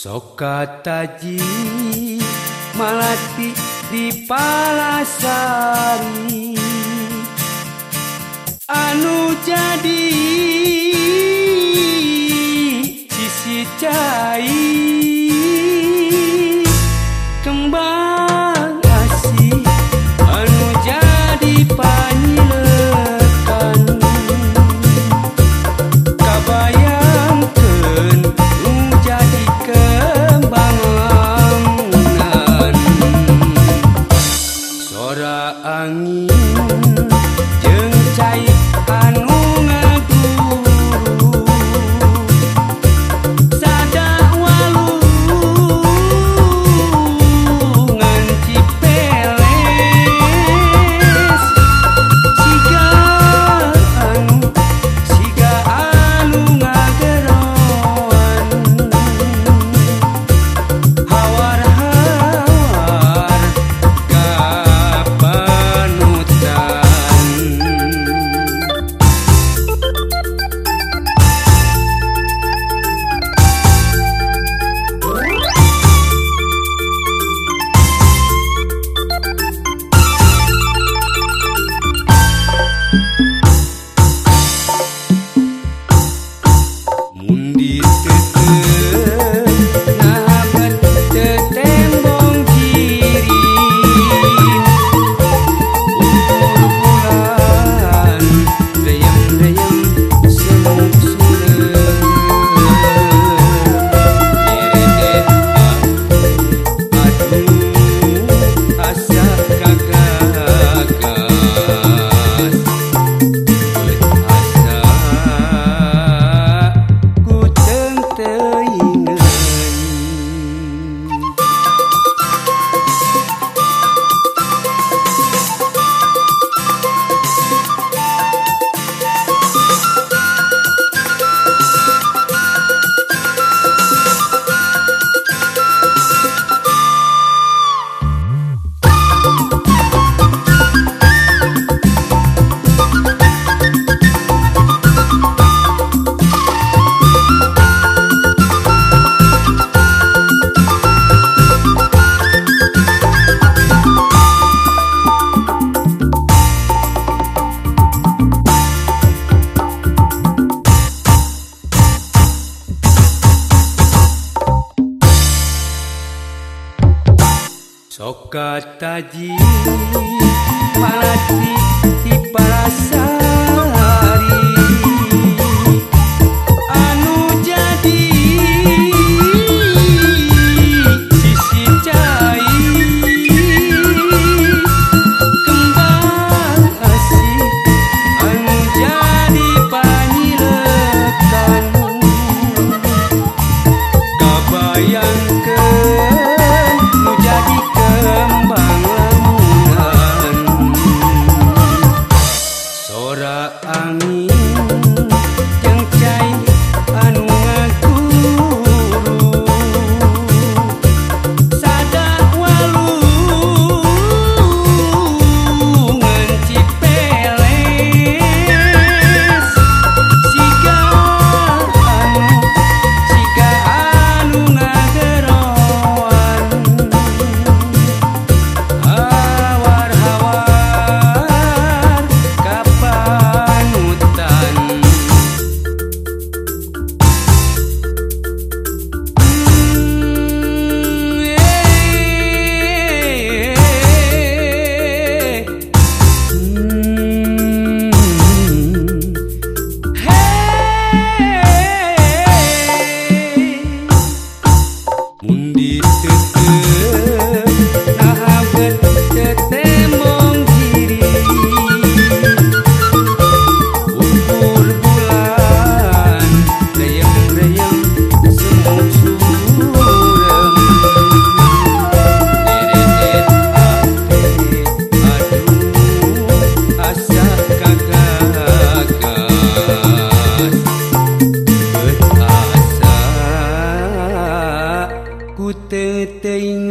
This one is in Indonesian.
Sokataji malati di Palasari. Anu jadi taji para si, si tư tình